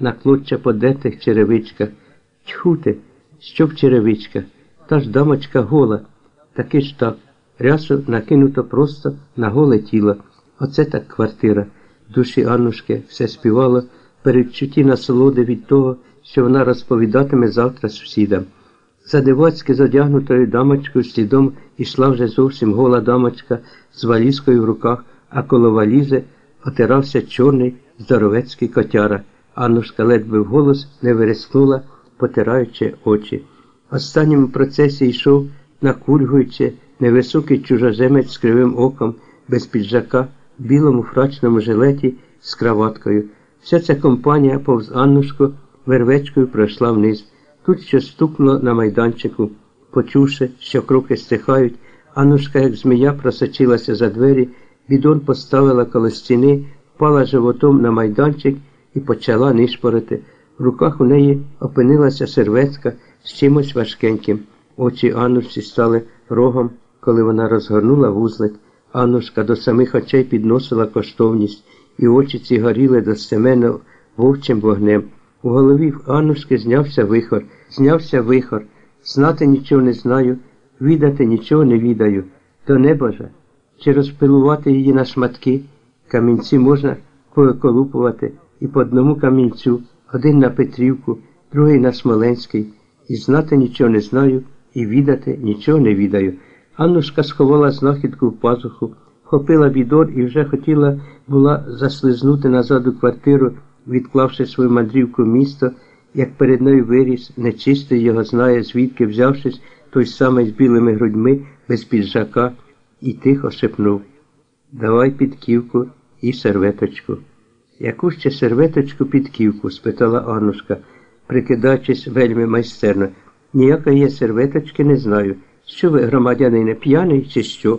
на клоччя подетих черевичках. Тьху що в черевичках, та ж дамочка гола. Таки ж так, рясу накинуто просто на голе тіло. Оце так квартира. Душі Аннушки все співало, передчутті насолоди від того, що вона розповідатиме завтра сусідам. За дивацьки задягнутою дамочкою слідом ішла вже зовсім гола дамочка з валізкою в руках, а коло валізи отирався чорний здоровецький котяра. Аннушка ледве вголос не вирискнула, потираючи очі. В останньому процесі йшов, накургуючи, невисокий чужоземець з кривим оком, без піджака, в білому фрачному жилеті з краваткою. Вся ця компанія повз Аннушку вервечкою пройшла вниз. Тут щось стукнуло на майданчику. Почувши, що кроки стихають, Аннушка, як змія, просочилася за двері, бідон поставила коло стіни, впала животом на майданчик і почала нишпорити. В руках у неї опинилася серветка з чимось важкеньким. Очі Аннушці стали рогом, коли вона розгорнула вузлик. Аннушка до самих очей підносила коштовність, і очі ці горіли до семена вовчим вогнем. У голові в Аннушки знявся вихор, знявся вихор. Знати нічого не знаю, відати нічого не відаю. До неба же. Чи розпилувати її на шматки? Камінці можна повиколупувати і по одному камінцю, один на Петрівку, другий на Смоленський. І знати нічого не знаю, і відати нічого не відаю. Аннушка сховала знахідку в пазуху, хопила бідор і вже хотіла була заслизнути назад у квартиру, відклавши свою мандрівку в місто, як перед нею виріс, нечистий його знає, звідки взявшись той самий з білими грудьми, без піджака, і тихо шепнув Давай підківку і серветочку. Яку ще серветочку підківку? спитала Аннушка, прикидаючись вельми майстерно. Ніякої я серветочки не знаю. Що ви, громадянине, п'яний чи що?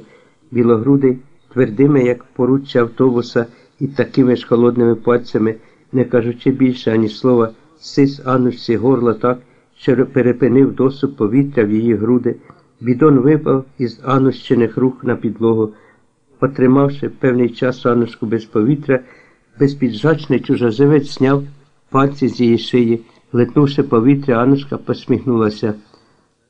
Білогрудий, твердими, як поруччя автобуса, і такими ж холодними пальцями, не кажучи більше ані слова, сис Аннушці горло так, що перепинив доступ повітря в її груди. Бідон випав із Аннущиних рук на підлогу. Потримавши певний час Аннушку без повітря, безпіджачний чужоземець сняв пальці з її шиї. Летнувши повітря, Аннушка посміхнулася.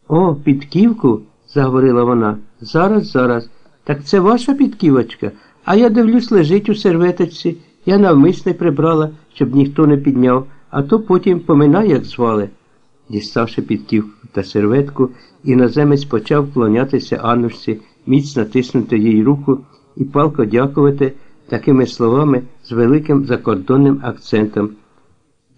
О, підківку, заговорила вона. Зараз, зараз. Так це ваша підківочка, а я дивлюсь, лежить у серветочці. Я навмисне прибрала, щоб ніхто не підняв, а то потім поминай, як звали. Діставши підківку та серветку, іноземець почав вклонятися Аннушці, міцно тиснути їй руку і палко дякувати такими словами з великим закордонним акцентом.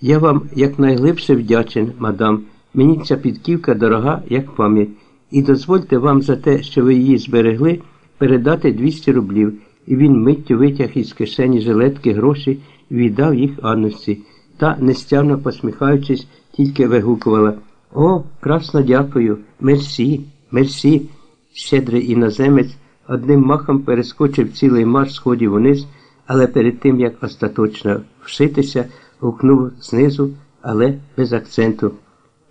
Я вам якнайглибше вдячен, мадам. Мені ця підківка дорога, як пам'ять, і дозвольте вам за те, що ви її зберегли, передати 200 рублів. І він миттю витяг із кишені жилетки гроші і віддав їх Аннусі. Та, нестявно посміхаючись, тільки вигукувала О, красно дякую, мерсі, мерсі. Щедрий іноземець одним махом перескочив цілий марш сходів униз, але перед тим, як остаточно вшитися, гукнув знизу, але без акценту.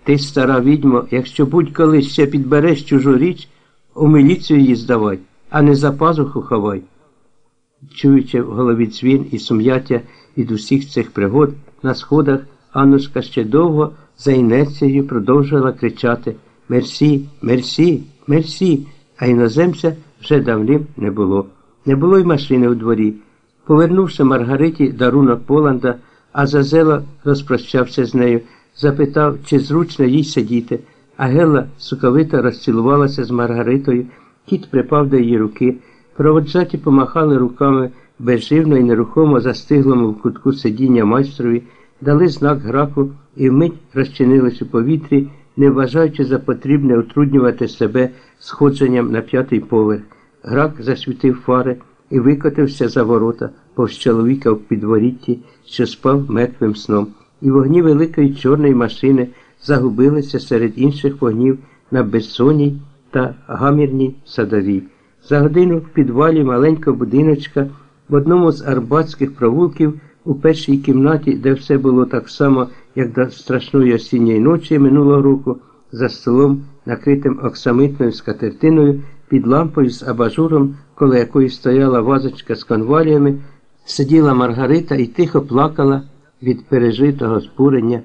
Ти, стара відьмо, якщо будь-коли ще підбереш чужу річ, у міліцію її здавай, а не за пазуху ховай. Чуючи в голові дзвін і сум'яття від усіх цих пригод, на сходах Аннушка ще довго за інерцією продовжувала кричати Мерсі, мерсі, мерсі, а іноземця вже давним не було. Не було й машини у дворі. Повернувши Маргариті дарунок Поланда, а Зазела розпрощався з нею, запитав, чи зручно їй сидіти, а Гелла суковито розцілувалася з Маргаритою, кіт припав до її руки. Проводжаті помахали руками безживно і нерухомо застиглому в кутку сидіння майстрові, дали знак граку і вмить розчинились у повітрі, не вважаючи за потрібне утруднювати себе сходженням на п'ятий поверх. Грак засвітив фари і викотився за ворота повз чоловіка в підворітті, що спав мертвим сном, і вогні великої чорної машини загубилися серед інших вогнів на безсонній та гамірній садовій. За годину в підвалі маленького будиночка в одному з арбатських провулків у першій кімнаті, де все було так само, як до страшної осінньої ночі минулого року, за столом, накритим оксамитною скатертиною, під лампою з абажуром, коло якої стояла вазочка з конваліями, сиділа Маргарита і тихо плакала, від пережитого збурення